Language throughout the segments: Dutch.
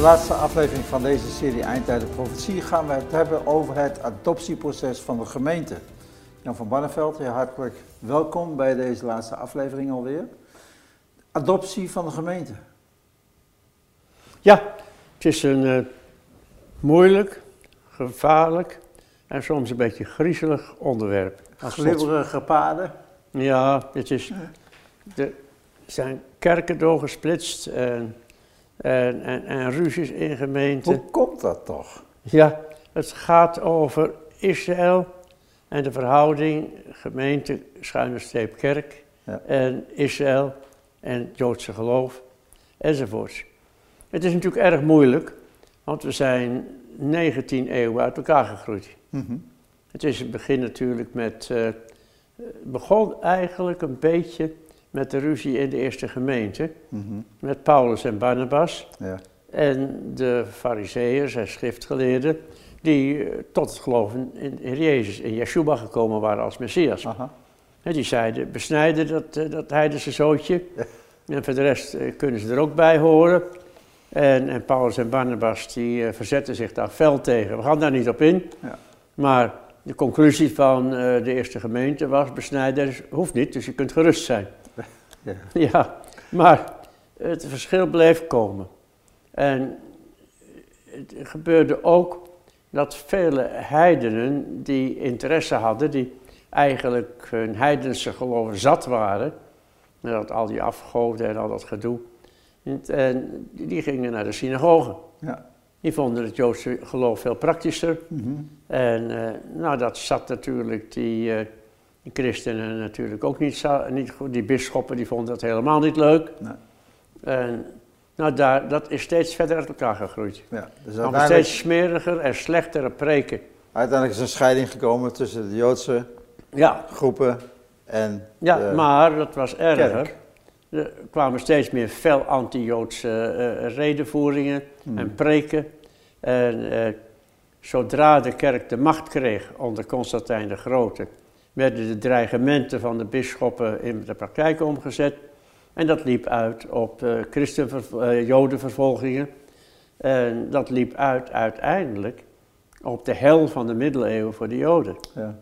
De laatste aflevering van deze serie Eindtijden Profetie gaan we het hebben over het adoptieproces van de gemeente. Jan van Barneveld, heel hartelijk welkom bij deze laatste aflevering alweer. Adoptie van de gemeente. Ja, het is een uh, moeilijk, gevaarlijk en soms een beetje griezelig onderwerp. Glibberige paden. Ja, het is, er zijn kerken doorgesplitst en, en, en, en ruzies in gemeenten. Hoe komt dat toch? Ja, het gaat over Israël en de verhouding gemeente, schuine streep kerk Ja. en Israël en het Joodse geloof enzovoorts. Het is natuurlijk erg moeilijk, want we zijn 19 eeuwen uit elkaar gegroeid. Mhm. Het is het begin natuurlijk met, het begon eigenlijk een beetje met de ruzie in de eerste gemeente, Mhm. met Paulus en Barnabas Ja. en de fariseeërs en schriftgeleerden die eh, tot het geloven in, in Jezus, in Yeshua gekomen waren als Messias. Aha. En die zeiden, besnijden dat, eh, dat heidense zootje. En voor de rest eh, kunnen ze er ook bij horen. En, en Paulus en Barnabas die verzetten zich daar fel tegen. We gaan daar niet op in. Ja. Maar de conclusie van de eerste gemeente was, besnijden hoeft niet, dus je kunt gerust zijn. Ja. Ja, maar het verschil bleef komen. En het gebeurde ook dat vele heidenen die interesse hadden, die eigenlijk hun heidense geloven zat waren, met dat, al die afgoden en al dat gedoe, en, die gingen naar de synagoge. Ja. Die vonden het Joodse geloof veel praktischer. Mhm. En eh, nou, dat zat natuurlijk die, eh, die christenen natuurlijk ook niet, niet goed. Die bisschoppen die vonden dat helemaal niet leuk. Nee. En nou, daar, dat is steeds verder uit elkaar gegroeid. Ja. Dus uiteindelijk, steeds smeriger en slechtere preken. uiteindelijk is een scheiding gekomen tussen de Joodse Ja, groepen en ja de maar dat was erger. kerk. Er kwamen steeds meer fel anti-Joodse eh, redenvoeringen Hmm. en preken. En eh, zodra de kerk de macht kreeg onder Constantijn de Grote, werden de dreigementen van de bisschoppen in de praktijk omgezet. En dat liep uit op eh christenver- eh, jodenvervolgingen. En dat liep uit uiteindelijk op de hel van de middeleeuwen voor de joden. Ja.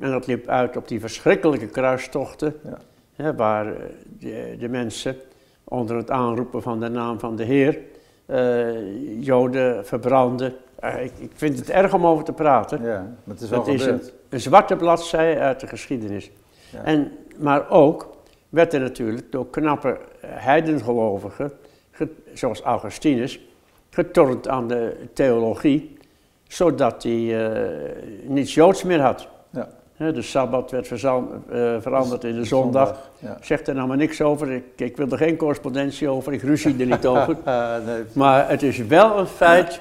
En dat liep uit op die verschrikkelijke kruistochten, Ja. hè, waar eh, de, de mensen onder het aanroepen van de naam van de Heer Joden verbranden. Ik, ik vind het erg om over te praten. ja, maar het is wel Het is gebeurd. Een zwarte bladzij uit de geschiedenis. Ja. En, maar ook werd er natuurlijk door knappe eh, heidengelovigen, ge- zoals Augustinus, getornd aan de theologie, zodat hij eh, niets Joods meer had. Ja. De Sabbat werd eh, veranderd in de zondag. Ja. Zeg er nou maar niks over, ik, ik wil er geen correspondentie over, ik ruzie er niet over. Nee. Maar het is wel een feit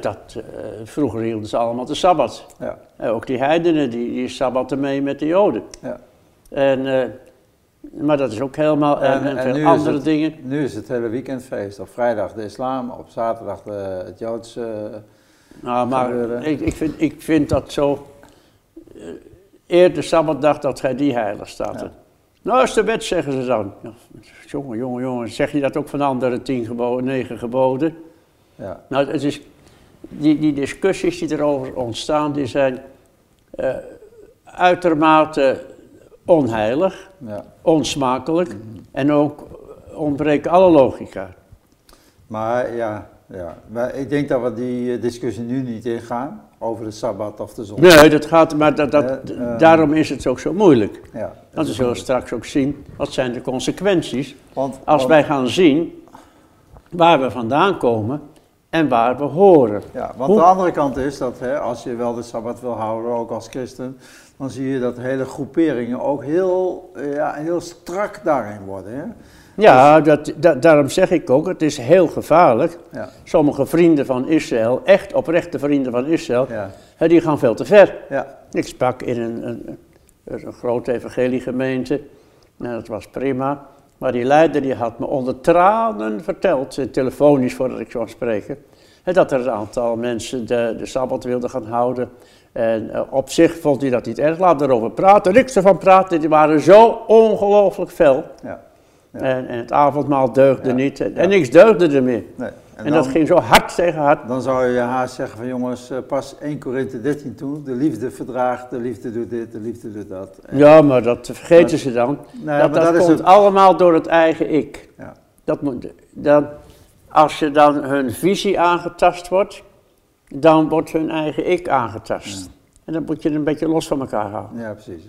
dat eh, vroeger hielden ze allemaal de Sabbat. Ja. Eh, ook die heidenen, die, die sabbatten mee met de Joden. Ja. En, eh, maar dat is ook helemaal, en, en, veel andere het- dingen. Nu is het hele weekendfeest. Op vrijdag de islam, op zaterdag de, het Joodse. Nou, maar ik, ik, vind, ik vind dat zo. eh, eer de Sabbatdag dat gij die heilig staat. Ja. Nou, is de wet, zeggen ze dan. Jongen, jongen, jongen, zeg je dat ook van de andere tien geboden, negen geboden? Ja. Nou, het is, die, die discussies die erover ontstaan, die zijn eh, uitermate onheilig, Ja. onsmakelijk Mhm. en ook ontbreken alle logica. Maar ja, ja. Maar ik denk dat we die eh, discussie nu niet ingaan over de sabbat of de zondag. Nee, dat gaat, maar dat, dat, Eh, daarom is het ook zo moeilijk. Ja. Want we zullen straks ook zien, wat zijn de consequenties Want, als want- wij gaan zien waar we vandaan komen en waar we horen. Ja, want Hoe- de andere kant is dat hè, als je wel de sabbat wil houden, ook als christen, dan zie je dat hele groeperingen ook heel, ja, heel strak daarin worden. Hè? Ja, dat, dat, daarom zeg ik ook, het is heel gevaarlijk. Ja, Sommige vrienden van Israël, echt oprechte vrienden van Israël, ja, hè, die gaan veel te ver. ja, Ik sprak in een, een, een grote evangeliegemeente, nou, dat was prima. Maar die leider die had me onder tranen verteld, eh, telefonisch voordat ik zou spreken, hè, dat er een aantal mensen de, de Sabbat wilden gaan houden. En eh, op zich vond hij dat niet erg, laat erover praten. Niks ervan praten, die waren zo ongelooflijk fel. ja. En, en het avondmaal deugde Ja. niet. En niks deugde er meer. Nee. En, dat ging zo hard tegen hard. Dan zou je haast zeggen van jongens, eh, pas 1 Korinthe 13 toe. De liefde verdraagt, de liefde doet dit, de liefde doet dat. En- Ja, maar dat vergeten ze dan. Nee, dat komt het- allemaal door het eigen ik. Ja. Dat moet, dan, als je dan hun visie aangetast wordt, dan wordt hun eigen ik aangetast. En dan moet je het een beetje los van elkaar houden. ja, precies.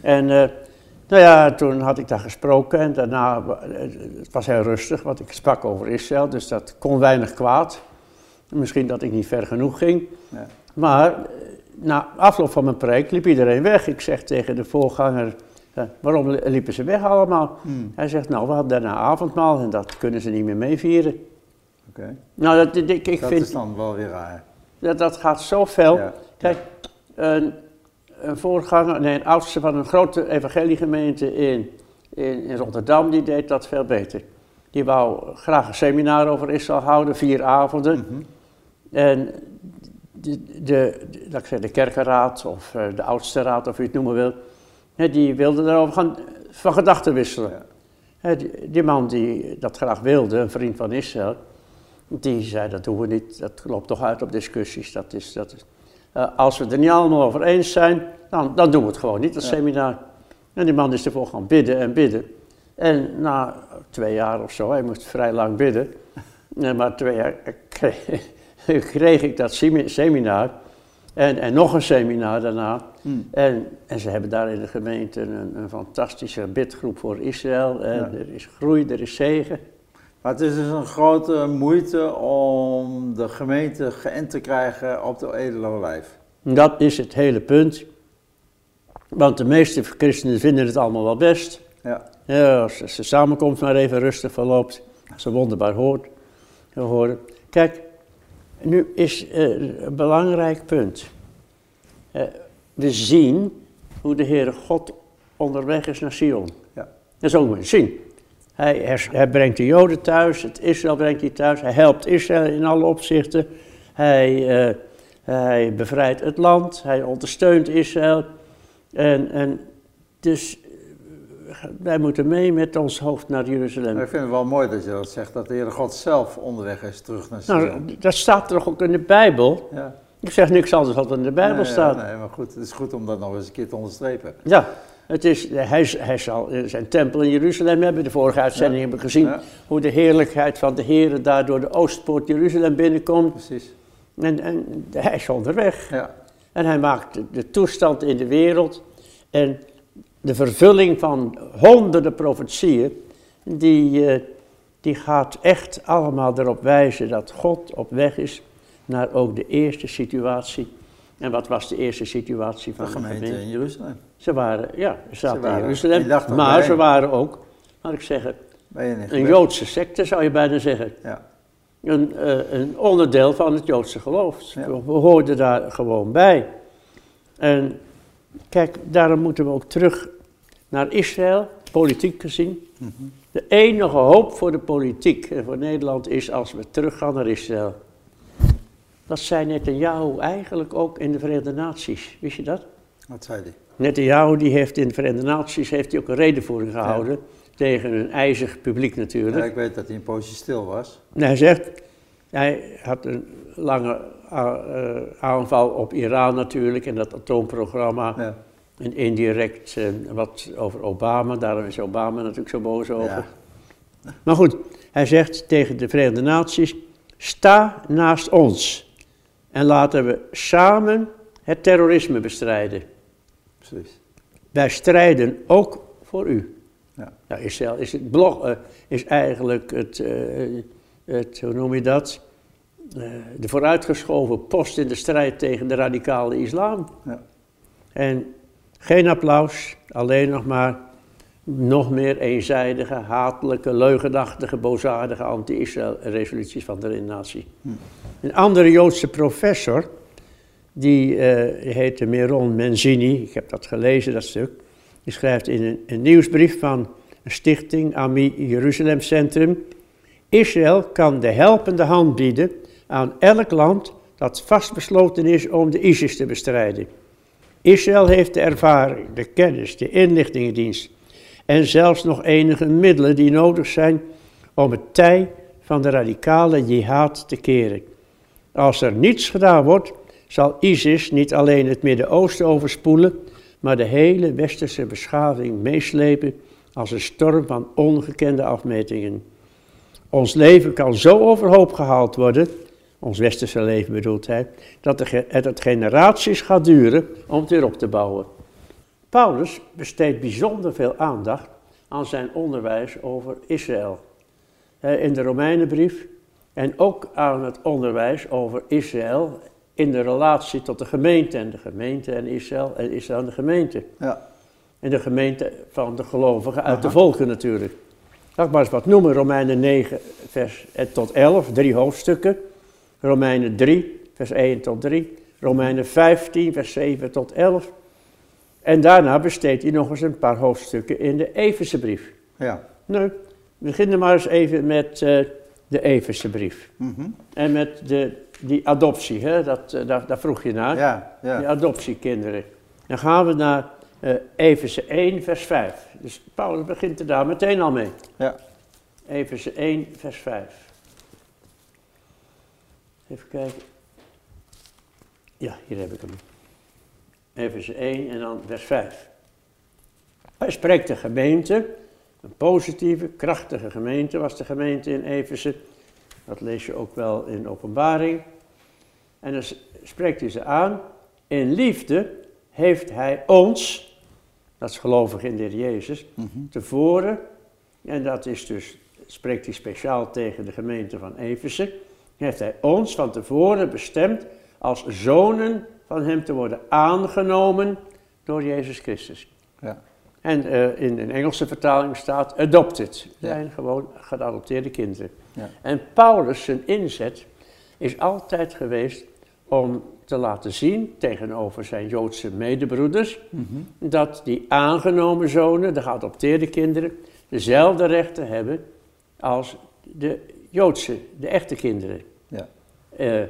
En eh, nou ja, toen had ik daar gesproken en daarna, eh, het was heel rustig, want ik sprak over Israël, dus dat kon weinig kwaad. Misschien dat ik niet ver genoeg ging. Ja. Maar eh, na afloop van mijn preek liep iedereen weg. Ik zeg tegen de voorganger, eh, waarom li- liepen ze weg allemaal? Hmm, Hij zegt, nou we hadden daarna avondmaal en dat kunnen ze niet meer meevieren. Oké, Nou, dat, ik, ik dat vind, is dan wel weer raar. dat, dat gaat zo fel. Ja. Kijk, een voorganger, nee, een oudste van een grote evangeliegemeente in, in, in Rotterdam, die deed dat veel beter. Die wou graag een seminar over Israël houden, vier avonden. Mhm. En de, de, de, zeggen, de kerkenraad of eh, de oudste raad, of u het noemen wil, hè, die wilde daarover gaan van gedachten wisselen. Die, die man die dat graag wilde, een vriend van Israël, die zei dat doen we niet, dat loopt toch uit op discussies. Dat is, dat is, eh, als we het er niet allemaal over eens zijn, dan, dan doen we het gewoon niet, dat Ja. seminar. En die man is ervoor gaan bidden en bidden. En na twee jaar of zo, hij moest vrij lang bidden, eh, maar twee jaar kreeg, kreeg ik dat semi- seminar. En, en nog een seminar daarna. Hmm. En, en ze hebben daar in de gemeente een, een fantastische bidgroep voor Israël. En Ja. er is groei, er is zegen. Maar het is dus een grote moeite om de gemeente geënt te krijgen op de edele lijf. Dat is het hele punt. Want de meeste christenen vinden het allemaal wel best. Ja, Ja, als de samenkomst maar even rustig verloopt. Als ze wonderbaar hoort, horen. Kijk, nu is eh, een belangrijk punt. Eh, we zien hoe de Heere God onderweg is naar Sion. ja, Dat is ook je zien. Hij, hij brengt de Joden thuis, het Israël brengt hij thuis. Hij helpt Israël in alle opzichten. Hij, eh, hij bevrijdt het land, hij ondersteunt Israël. En, en dus eh, wij moeten mee met ons hoofd naar Jeruzalem. Maar ik vind het wel mooi dat je dat zegt, dat de Heere God zelf onderweg is terug naar Sion. Nou, dat staat toch ook in de Bijbel. ja. Ik zeg niks anders wat in de Bijbel Nee, ja, staat. Nee, maar goed, het is goed om dat nog eens een keer te onderstrepen. Ja, het is, hij, hij zal zijn tempel in Jeruzalem hebben. De vorige uitzending hebben we gezien hoe de heerlijkheid van de Heer daar door de Oostpoort Jeruzalem binnenkomt. Precies. En, en hij is onderweg. Ja, En hij maakt de, de toestand in de wereld en de vervulling van honderden profetieën, die, eh, die gaat echt allemaal erop wijzen dat God op weg is naar ook de eerste situatie. En wat was de eerste situatie van de gemeente gemeente? in Jeruzalem. Ze waren, ja, ze zaten waren- in Jeruzalem, maar bij. ze waren ook, laat ik zeggen, een geweest? Joodse secte zou je bijna zeggen. Ja, Een, eh, een onderdeel van het Joodse geloof. Ja. We hoorden daar gewoon bij. En kijk, daarom moeten we ook terug naar Israël, politiek gezien. Mhm. De enige hoop voor de politiek en voor Nederland is als we teruggaan naar Israël. Dat zei Netanyahu eigenlijk ook in de Verenigde Naties. Wist je dat? wat zei hij? Netanyahu die heeft in de Verenigde Naties heeft hij ook een redenvoering gehouden. Tegen een ijzig publiek natuurlijk. Ja, ik weet dat hij een poosje stil was. En hij zegt, hij had een lange eh, aanval op Iran natuurlijk en dat atoomprogramma. Ja. En indirect eh, wat over Obama, daarom is Obama natuurlijk zo boos over. Ja. Maar goed, hij zegt tegen de Verenigde Naties, sta naast ons en laten we samen het terrorisme bestrijden. Precies. Wij strijden ook voor u. Ja. Nou, Israël is, het blog, eh, is eigenlijk het, eh, het, hoe noem je dat? Eh, de vooruitgeschoven post in de strijd tegen de radicale islam. Ja. En geen applaus, alleen nog maar nog meer eenzijdige, hatelijke, leugenachtige, boosaardige anti-Israël-resoluties van de Natie. Hm. Een andere Joodse professor, die eh, heette Meron Menzini, ik heb dat gelezen, dat stuk, die schrijft in een, een nieuwsbrief van een stichting, Ami Jeruzalem Centrum, Israël kan de helpende hand bieden aan elk land dat vastbesloten is om de ISIS te bestrijden. Israël heeft de ervaring, de kennis, de inlichtingendienst en zelfs nog enige middelen die nodig zijn om het tij van de radicale jihad te keren. Als er niets gedaan wordt, zal ISIS niet alleen het Midden-Oosten overspoelen, maar de hele westerse beschaving meeslepen als een storm van ongekende afmetingen. Ons leven kan zo overhoop gehaald worden, ons westerse leven bedoelt hij, dat het generaties gaat duren om het weer op te bouwen. Paulus besteedt bijzonder veel aandacht aan zijn onderwijs over Israël. In de Romeinenbrief en ook aan het onderwijs over Israël in de relatie tot de gemeente en de gemeente en Israël en Israël en de gemeente. Ja. En de gemeente van de gelovigen uit de volken natuurlijk. Laat ik maar eens wat noemen. Romeinen 9 vers tot 11, drie hoofdstukken. Romeinen 3 vers 1 tot 3. Romeinen 15 vers 7 tot 11. En daarna besteedt hij nog eens een paar hoofdstukken in de Everse brief. Ja. Nou, we beginnen maar eens even met uh, de Everse brief. Mm En met de, die adoptie, hè? Dat, uh, daar, daar, vroeg je naar. Ja, ja. Die adoptiekinderen. Dan gaan we naar uh, Efeze 1, vers 5. Dus Paulus begint er daar meteen al mee. Ja. Efeze 1, vers 5. Even kijken. Ja, hier heb ik hem. Efeze 1 en dan vers 5. Hij spreekt de gemeente, een positieve, krachtige gemeente was de gemeente in Efeze. Dat lees je ook wel in openbaring. En dan spreekt hij ze aan. In liefde heeft hij ons, dat is gelovig in de Heer Jezus, mm tevoren, en dat is dus, spreekt hij speciaal tegen de gemeente van Efeze, heeft hij ons van tevoren bestemd als zonen van hem te worden aangenomen door Jezus Christus. Ja. En uh, in een Engelse vertaling staat adopted. Ja. zijn gewoon geadopteerde kinderen. Ja. En Paulus, zijn inzet, is altijd geweest om te laten zien tegenover zijn Joodse medebroeders, mm -hmm. dat die aangenomen zonen, de geadopteerde kinderen, dezelfde rechten hebben als de Joodse, de echte kinderen. Ja. Uh,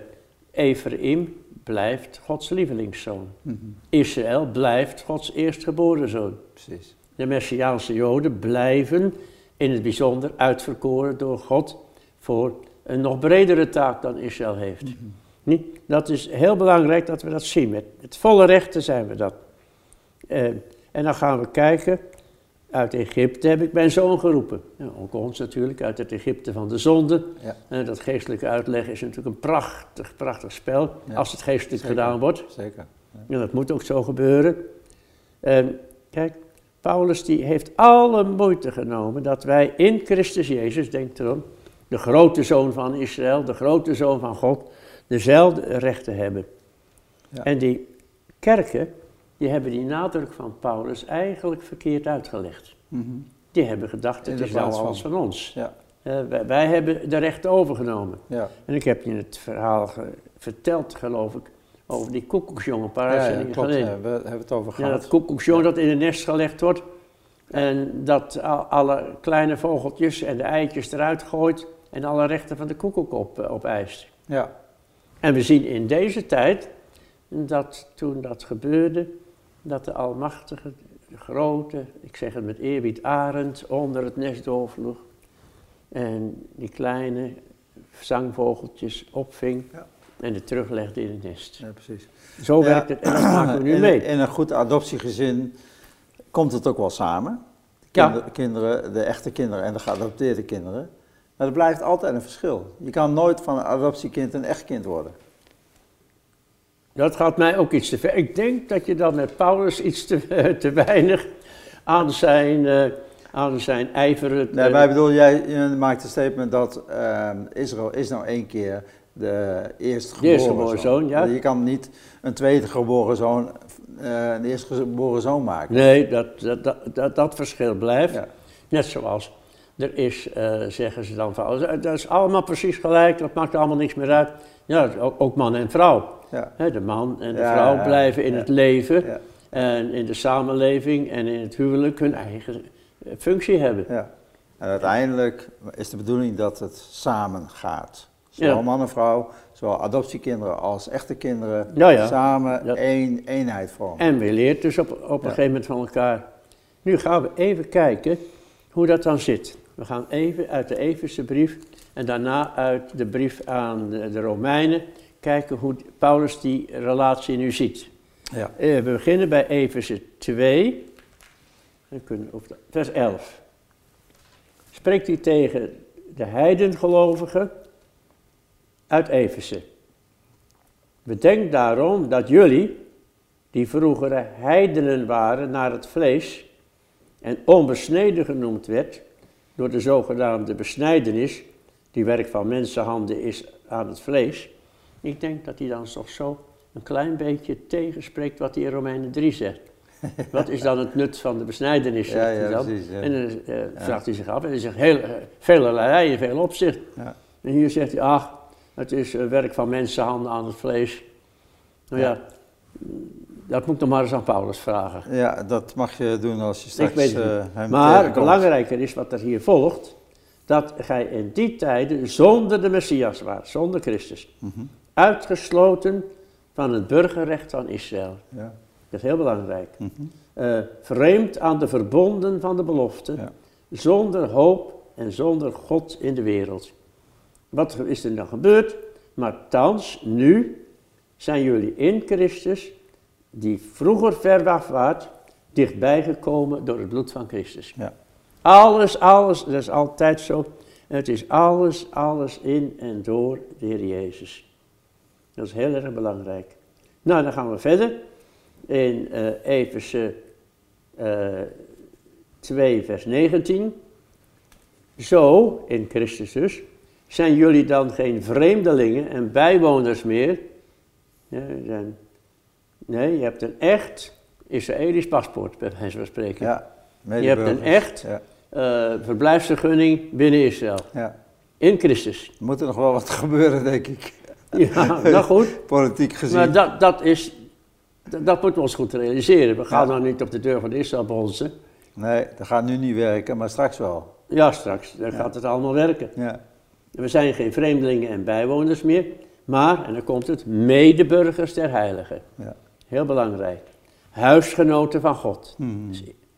Ephraim blijft Gods lievelingszoon. Mm Israël blijft Gods eerstgeboren zoon. Precies. De Messiaanse Joden blijven in het bijzonder uitverkoren door God voor een nog bredere taak dan Israël heeft. Mm Dat is heel belangrijk dat we dat zien. Met, met volle rechten zijn we dat. Uh, en dan gaan we kijken uit Egypte heb ik mijn zoon geroepen. Ja, ook ons natuurlijk, uit het Egypte van de zonde. Ja. En dat geestelijke uitleg is natuurlijk een prachtig, prachtig spel, als het geestelijk gedaan wordt. Zeker. Ja. En dat moet ook zo gebeuren. En kijk, Paulus die heeft alle moeite genomen dat wij in Christus Jezus, denk erom, de grote zoon van Israël, de grote zoon van God, dezelfde rechten hebben. En die kerken, die hebben die nadruk van Paulus eigenlijk verkeerd uitgelegd. Mhm. Die hebben gedacht, het is nou alles van, ons. Ja. Uh, wij, wij, hebben de rechten overgenomen. Ja. En ik heb je het verhaal verteld, geloof ik, over die koekoeksjongen een paar ja, we hebben het over gehad. Ja, dat koekoeksjong dat in een nest gelegd wordt. En dat alle kleine vogeltjes en de eitjes eruit gooit en alle rechten van de koekoek op, uh, opeist. Ja. En we zien in deze tijd dat toen dat gebeurde, dat de Almachtige, de grote, ik zeg het met eerbied, arend onder het nest doorvloeg. En die kleine zangvogeltjes opving ja. en het teruglegde in het nest. Ja, precies. Zo werkt het en dat maken we nu in, mee. In een goed adoptiegezin komt het ook wel samen. De kinderen, de echte kinderen en de geadopteerde kinderen. Maar er blijft altijd een verschil. Je kan nooit van een adoptiekind een echt kind worden. Dat gaat mij ook iets te ver. Ik denk dat je dan met Paulus iets te, te weinig aan zijn, uh, aan zijn ijver... Nee, maar bedoel, jij maakt een statement dat uh, Israël is nou één keer de eerstgeboren, de eerstgeboren zoon. zoon ja. Je kan niet een tweede geboren zoon uh, een eerstgeboren zoon maken. Nee, dat, dat, dat, dat, verschil blijft. Ja. Net zoals er is, zeggen ze dan van, dat is allemaal precies gelijk, dat maakt allemaal niks meer uit. Ja, ook, man en vrouw. Ja. de man en de vrouw blijven in het leven en in de samenleving en in het huwelijk hun eigen eh, functie hebben. Ja. En uiteindelijk is de bedoeling dat het samen gaat. Zowel man en vrouw, zowel adoptiekinderen als echte kinderen, samen één eenheid vormen. En we leert dus op, op een gegeven moment van elkaar. Nu gaan we even kijken hoe dat dan zit. We gaan even uit de Efeze brief en daarna uit de brief aan de, Romeinen kijken hoe Paulus die relatie nu ziet. Ja. Eh, we beginnen bij Efeze 2, vers 11. Spreekt hij tegen de heidengelovigen uit Efeze. Bedenk daarom dat jullie, die vroeger heidenen waren naar het vlees en onbesneden genoemd werd door de zogenaamde besnijdenis, die werk van mensenhanden is aan het vlees. Ik denk dat hij dan toch zo een klein beetje tegenspreekt wat hij in Romeinen 3 zegt. Wat is dan het nut van de besnijdenis? Ja, ja, dan. Precies, ja. En dan uh, vraagt hij zich af en hij zegt heel, uh, velerlei in veel opzicht. En hier zegt hij, ach, het is uh, werk van mensenhanden aan het vlees. Nou ja, dat moet ik nog maar eens aan Paulus vragen. Ja, dat mag je doen als je straks ik weet het hem Maar belangrijker is wat er hier volgt, dat gij in die tijden zonder de Messias waart, zonder Christus. Mhm. Uitgesloten van het burgerrecht van Israël. Ja. Dat is heel belangrijk. Mm vreemd aan de verbonden van de belofte, zonder hoop en zonder God in de wereld. Wat is er dan gebeurd? Maar thans, nu, zijn jullie in Christus, die vroeger ver af waart, dichtbij gekomen door het bloed van Christus. Ja. Alles, alles, dat is altijd zo. Het is alles, alles in en door de Heer Jezus. Dat is heel erg belangrijk. Nou, dan gaan we verder in uh, Efeze uh, 2, vers 19. Zo, in Christus dus, zijn jullie dan geen vreemdelingen en bijwoners meer. Nee, je hebt een echt Israëlisch paspoort, bij wijze van spreken. Ja, je hebt een echt ja. uh, verblijfsvergunning binnen Israël. Ja. In Christus. Er moet er nog wel wat gebeuren, denk ik. Ja, nou goed. Politiek gezien. Maar dat, dat is dat, moeten we ons goed realiseren. We gaan nou niet op de deur van Israël bonzen. Nee, dat gaat nu niet werken, maar straks wel. Ja, straks. Dan gaat het allemaal werken. Ja. We zijn geen vreemdelingen en bijwoners meer, maar, en dan komt het, medeburgers der heiligen. Ja. Heel belangrijk. Huisgenoten van God. Hmm.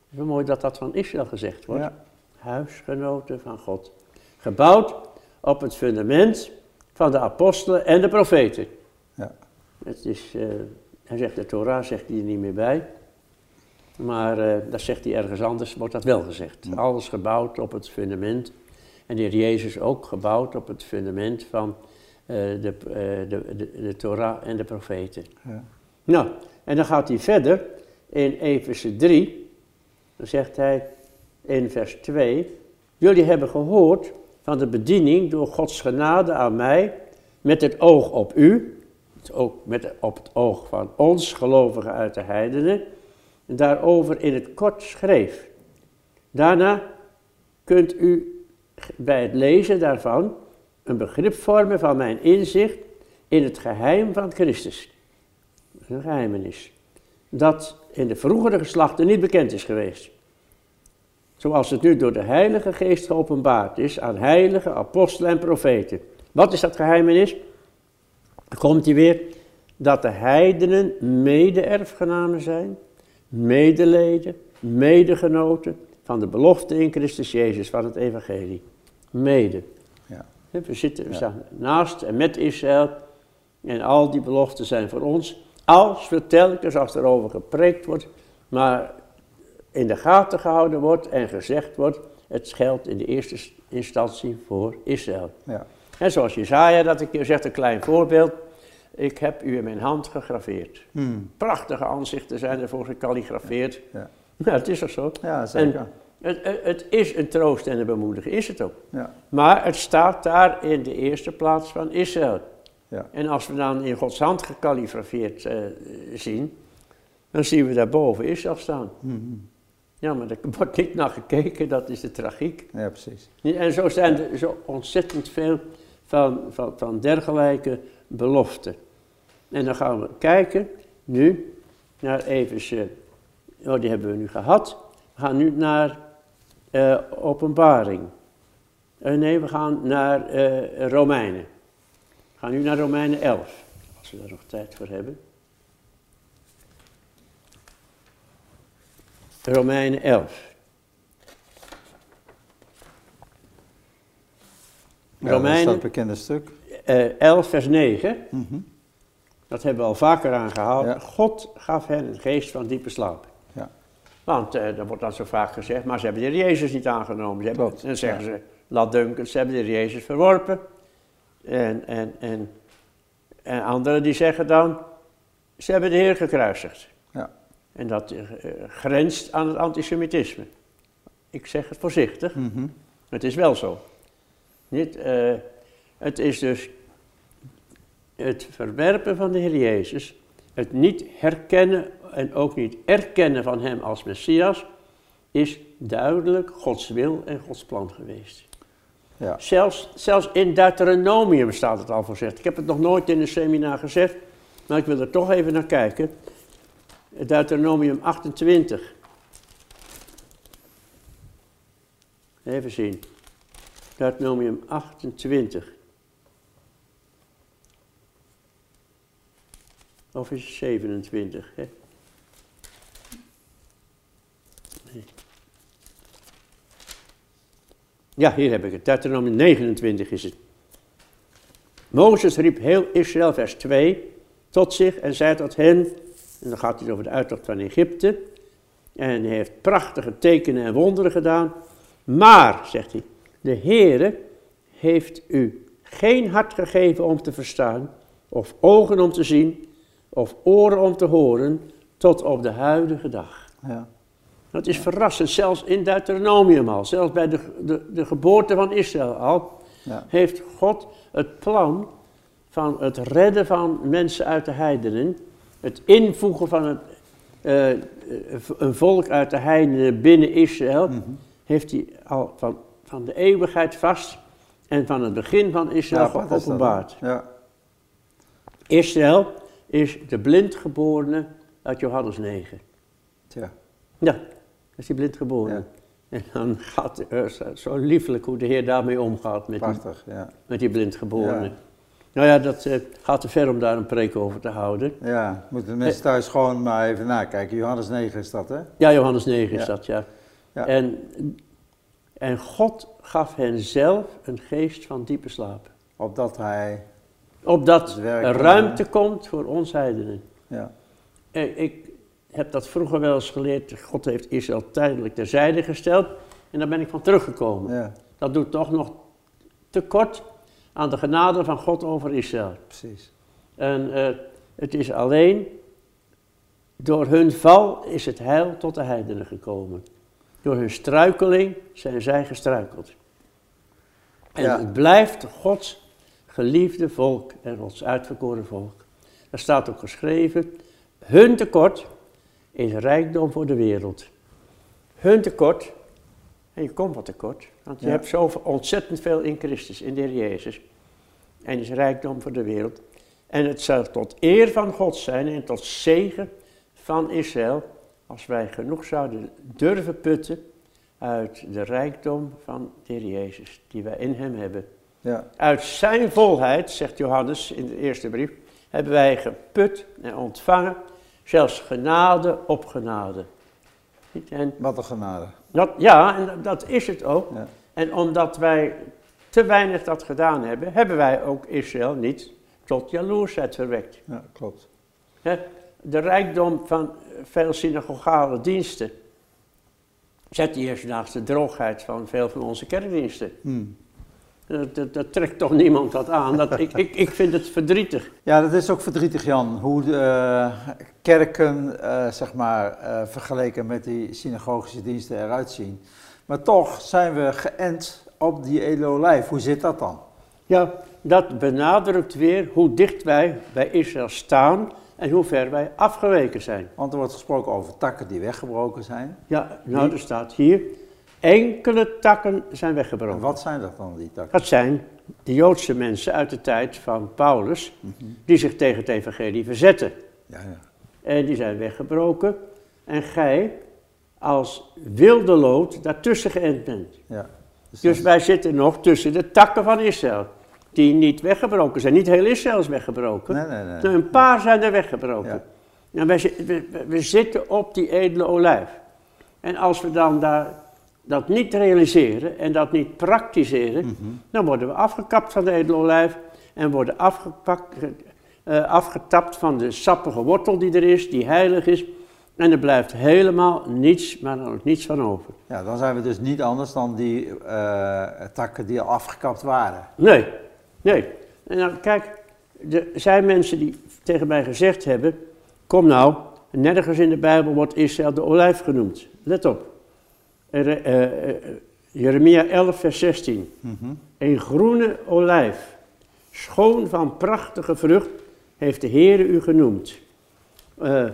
Wel mooi dat dat van Israël gezegd wordt. Ja. Huisgenoten van God. Gebouwd op het fundament van de apostelen en de profeten. Ja. Het is... Uh, hij zegt, de Torah zegt hij er niet meer bij. Maar uh, dat zegt hij ergens anders, wordt dat wel gezegd. Alles gebouwd op het fundament. En de heer Jezus ook gebouwd op het fundament van uh, de, de, de, de, Torah en de profeten. Ja. Nou, en dan gaat hij verder in Efeze 3. Dan zegt hij in vers 2. Jullie hebben gehoord van de bediening door Gods genade aan mij met het oog op u ook met, op het oog van ons gelovigen uit de heidenen, en daarover in het kort schreef. Daarna kunt u bij het lezen daarvan een begrip vormen van mijn inzicht in het geheim van Christus. Een geheimenis. Dat in de vroegere geslachten niet bekend is geweest. Zoals het nu door de Heilige Geest geopenbaard is aan heilige apostelen en profeten. Wat is dat geheimenis? komt hij weer, dat de heidenen mede-erfgenamen zijn, medeleden, medegenoten van de belofte in Christus Jezus van het evangelie. Mede. Ja. We, zitten, we staan naast en met Israël en al die beloften zijn voor ons. Als we telkens, als er over gepreekt wordt, maar in de gaten gehouden wordt en gezegd wordt, het geldt in de eerste instantie voor Israël. Ja. En zoals Jezaja dat ik zegt, een klein voorbeeld. Ik heb u in mijn hand gegraveerd. Hmm. Prachtige aanzichten zijn ervoor gekalligrafeerd. Ja. ja. het is toch zo? Ja, zeker. het, het, is een troost en een bemoediging, is het ook. Ja. Maar het staat daar in de eerste plaats van Israël. Ja. En als we dan in Gods hand gekalligrafeerd uh, zien, dan zien we daarboven Israël staan. Hmm. Ja, maar er wordt niet naar gekeken, dat is de tragiek. Ja, precies. En zo zijn er zo ontzettend veel van, van, van dergelijke beloften. En dan gaan we kijken nu naar even, oh die hebben we nu gehad. We gaan nu naar uh, openbaring. Nee, we gaan naar Romeinen. Gaan nu naar Romeinen 11, als we daar nog tijd voor hebben. Romeinen 11. Ja, Romeinen dat bekende stuk. eh, 11, vers 9. Mhm. Dat hebben we al vaker aangehaald. Ja. God gaf hen een geest van diepe slaap. Ja. Want eh dat wordt dan zo vaak gezegd, maar ze hebben de Jezus niet aangenomen. Ze hebben, Klopt, dan zeggen ze, laat dunken, ze hebben de Jezus verworpen. En, en, en, en anderen die zeggen dan, ze hebben de Heer gekruisigd. Ja. En dat eh, grenst aan het antisemitisme. Ik zeg het voorzichtig, Mhm. het is wel zo. Niet, eh, het is dus het verwerpen van de Heer Jezus, het niet herkennen en ook niet erkennen van Hem als Messias, is duidelijk Gods wil en Gods plan geweest. Ja. Zelfs, zelfs in Deuteronomium staat het al gezegd. Ik heb het nog nooit in een seminar gezegd, maar ik wil er toch even naar kijken. Deuteronomium 28. Even zien. Deuteronomium 28. Of is het 27? Hè? Ja, hier heb ik het. Deuteronomium 29 is het. Mozes riep heel Israël, vers 2, tot zich en zei tot hen, en dan gaat hij over de uittocht van Egypte, en hij heeft prachtige tekenen en wonderen gedaan, maar, zegt hij, de Heere heeft u geen hart gegeven om te verstaan, of ogen om te zien, of oren om te horen, tot op de huidige dag. Ja. Dat is verrassend, zelfs in Deuteronomium al, zelfs bij de, de, de geboorte van Israël al, Ja. heeft God het plan van het redden van mensen uit de heidenen, het invoegen van het, eh, een volk uit de heidenen binnen Israël, Mhm. heeft hij al van, van de eeuwigheid vast en van het begin van Israël is hè? geopenbaard. Ja. Israël is de blindgeborene uit Johannes 9. Tja. Ja, is die blind geboren. En dan gaat eh, zo- liefelijk hoe de Heer daarmee omgaat met die, Prachtig, ja. met die blindgeborene. Ja. Nou ja, dat eh, gaat te ver om daar een preek over te houden. Ja, moeten de mensen thuis gewoon maar even nakijken. Johannes 9 is dat, hè? Ja, Johannes 9 is dat, ja. Ja. En, en God gaf hen zelf een geest van diepe slaap. Opdat hij, Opdat er ruimte komt voor ons heidenen. ja. Ik heb dat vroeger wel eens geleerd. God heeft Israël tijdelijk terzijde gesteld. En daar ben ik van teruggekomen. Ja, Dat doet toch nog tekort aan de genade van God over Israël. precies. En eh, het is alleen door hun val is het heil tot de heidenen gekomen. Door hun struikeling zijn zij gestruikeld. En Ja. het blijft Gods geliefde volk en Gods uitverkoren volk. Daar staat ook geschreven, hun tekort is rijkdom voor de wereld. Hun tekort, en je komt wat tekort, want je Ja. hebt zo ontzettend veel in Christus, in de Heer Jezus. En is rijkdom voor de wereld. En het zal tot eer van God zijn en tot zegen van Israël, als wij genoeg zouden durven putten uit de rijkdom van de Heer Jezus, die wij in Hem hebben. Ja, Uit Zijn volheid, zegt Johannes in de eerste brief, hebben wij geput en ontvangen, zelfs genade op genade. En wat een genade. dat, ja, en dat- is het ook. Ja. En omdat wij te weinig dat gedaan hebben, hebben wij ook Israël niet tot jaloersheid verwekt. Ja, klopt. De rijkdom van veel synagogale diensten zet die eerstdaagse droogheid van veel van onze kerkdiensten. Hm. Dat, dat, dat trekt toch niemand dat aan. Dat, ik, ik, ik vind het verdrietig. Ja, dat is ook verdrietig, Jan. Hoe de eh, kerken, eh, zeg maar, eh, vergeleken met die synagogische diensten eruit zien. Maar toch zijn we geënt op die edele olijf. Hoe zit dat dan? Ja, dat benadrukt weer hoe dicht wij bij Israël staan en hoe ver wij afgeweken zijn. Want er wordt gesproken over takken die weggebroken zijn. Ja, nou, er staat hier, enkele takken zijn En weggebroken. wat zijn dat dan, die takken? Dat zijn de Joodse mensen uit de tijd van Paulus, die zich tegen het evangelie verzetten. Ja, ja. En die zijn weggebroken. En gij, als wilde lood, daartussen geënt bent. ja. Dus Dus wij zitten nog tussen de takken van Israël. Die niet weggebroken zijn. Niet heel Israël is weggebroken. Nee, nee, nee. Nou, Een paar zijn er weggebroken. Ja. En wij, we zitten op die edele olijf. En als we dan daar, dat niet realiseren en dat niet praktiseren, Mhm. dan worden we afgekapt van de edelolijf en worden afgepakt, eh, afgetapt van de sappige wortel die er is, die heilig is. En er blijft helemaal niets, maar dan ook niets van over. Ja, dan zijn we dus niet anders dan die eh, takken die al afgekapt waren. Nee, nee. En nou, kijk, er zijn mensen die tegen mij gezegd hebben, kom nou, nergens in de Bijbel wordt Israël de olijf genoemd. Let op. Eh, eh, Jeremia 11, vers 16. Mhm. Een groene olijf, schoon van prachtige vrucht, heeft de Heere u genoemd. Eh,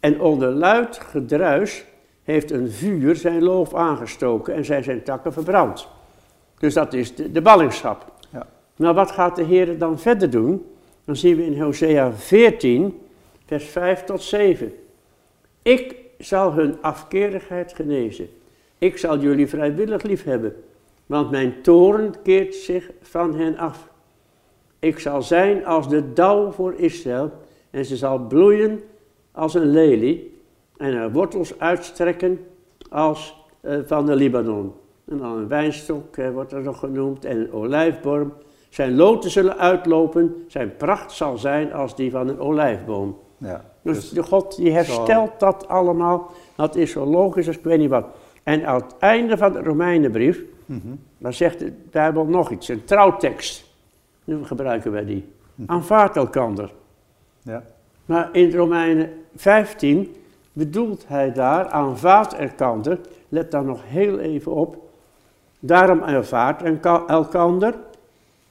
en onder luid gedruis heeft een vuur zijn loof aangestoken en zijn zijn takken verbrand. Dus dat is de, de ballingschap. Ja. Nou, wat gaat de Heer dan verder doen? Dan zien we in Hosea 14, vers 5 tot 7. Ik zal hun afkerigheid genezen. Ik zal jullie vrijwillig liefhebben, want mijn toren keert zich van hen af. Ik zal zijn als de dauw voor Israël en ze zal bloeien als een lelie en haar wortels uitstrekken als eh, van de Libanon. En dan een wijnstok eh, wordt er nog genoemd en een olijfboom. Zijn loten zullen uitlopen, zijn pracht zal zijn als die van een olijfboom. Ja. Dus, Dus, de God die herstelt dat allemaal, dat is zo logisch als ik weet niet wat. En aan het einde van de Romeinenbrief, Mhm. dan zegt de Bijbel nog iets, een trouwtekst. Nu gebruiken wij die. Aanvaard elkander. ja. Maar in Romeinen 15 bedoelt hij daar, aanvaard elkander, let daar nog heel even op. Daarom aanvaard elka- elkander,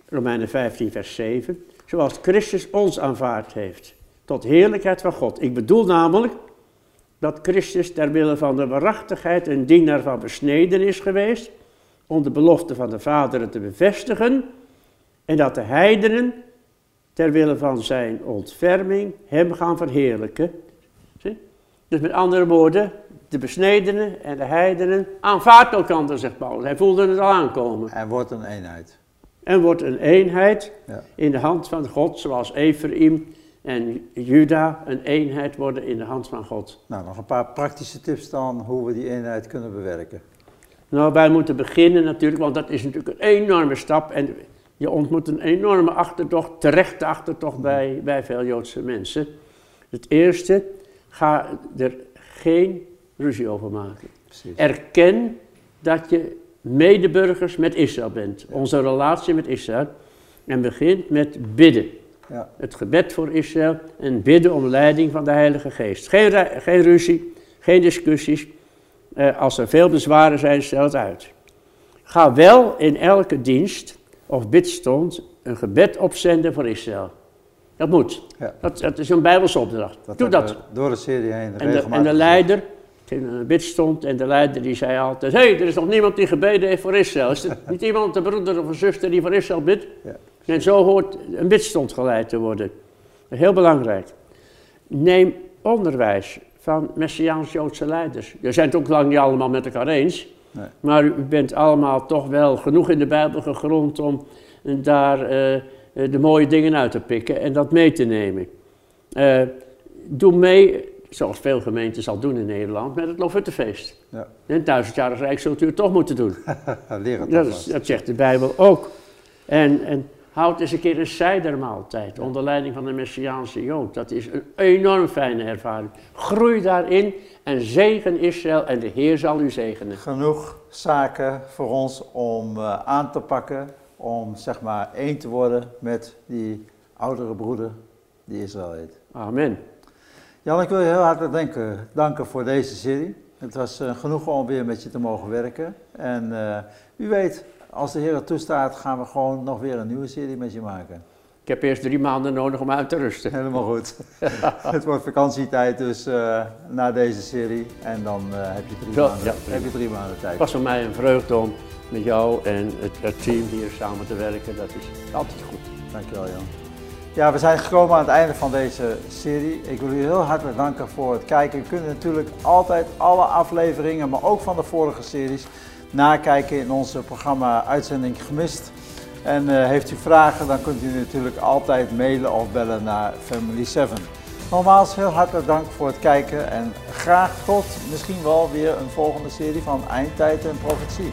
Romeinen 15 vers 7, zoals Christus ons aanvaard heeft, tot heerlijkheid van God. Ik bedoel namelijk dat Christus ter wille van de waarachtigheid een dienaar van besneden is geweest, om de belofte van de Vader te bevestigen, en dat de heidenen ter wille van zijn ontferming hem gaan verheerlijken. Zie? Dus met andere woorden, de besnedenen en de heidenen aanvaardt elkaar, zegt Paulus. Hij voelde het al aankomen. En wordt een eenheid. En wordt een eenheid Ja. in de hand van God, zoals Ephraim en Juda een eenheid worden in de hand van God. Nou, nog een paar praktische tips dan hoe we die eenheid kunnen bewerken. Nou, wij moeten beginnen natuurlijk, want dat is natuurlijk een enorme stap. En je ontmoet een enorme achtertocht, terechte achtertocht bij, bij veel Joodse mensen. Het eerste, ga er geen ruzie over maken. Precies. Erken dat je medeburgers met Israël bent. Onze relatie met Israël. En begint met bidden. Ja. Het gebed voor Israël en bidden om leiding van de Heilige Geest. Geen, geen ruzie, geen discussies. Eh, als er veel bezwaren zijn, stel het uit. Ga wel in elke dienst of bidstond een gebed opzenden voor Israël. Dat moet. Ja. Dat, dat is een Bijbelse opdracht. Dat Doe dat. door de serie heen En de, en de leider, naar een bidstond en de leider die zei altijd... Hé, hey, er is nog niemand die gebeden heeft voor Israël. Is er niet iemand, een broeder of een zuster die voor Israël bidt? Ja. En zo hoort een bidstond geleid te worden. Heel belangrijk. Neem onderwijs van Messiaans-Joodse leiders. Je zijn het ook lang niet allemaal met elkaar eens. Nee. Maar u bent allemaal toch wel genoeg in de Bijbel gegrond om daar eh, eh, de mooie dingen uit te pikken en dat mee te nemen. Eh, doe mee, zoals veel gemeenten al doen in Nederland, met het Lofuttefeest. Ja. En het duizendjarig Rijk zult u het toch moeten doen. Leer het Dat, dat zegt de Bijbel ook. En, en houd eens een keer een zijdermaaltijd onder leiding van de Messiaanse Jood. Dat is een enorm fijne ervaring. Groei daarin en zegen Israël en de Heer zal u zegenen. Genoeg zaken voor ons om eh, aan te pakken, om zeg maar één te worden met die oudere broeder die Israël heet. Amen. Jan, ik wil je heel hartelijk danken, danken voor deze serie. Het was eh, genoeg om weer met je te mogen werken. En eh u weet, als de Heer het toestaat, gaan we gewoon nog weer een nieuwe serie met je maken. Ik heb eerst drie maanden nodig om uit te rusten. Helemaal goed. het wordt vakantietijd dus eh, na deze serie. En dan eh, heb, je drie maanden, ja, heb je drie maanden tijd. Het was voor mij een vreugde om met jou en het, het team hier samen te werken. Dat is altijd goed. Dankjewel Jan. Ja, we zijn gekomen aan het einde van deze serie. Ik wil u heel hartelijk danken voor het kijken. U kunt natuurlijk altijd alle afleveringen, maar ook van de vorige series, nakijken in onze programma Uitzending Gemist. En eh, heeft u vragen, dan kunt u natuurlijk altijd mailen of bellen naar Family 7. Nogmaals heel hartelijk dank voor het kijken en graag tot misschien wel weer een volgende serie van Eindtijd en Profetie.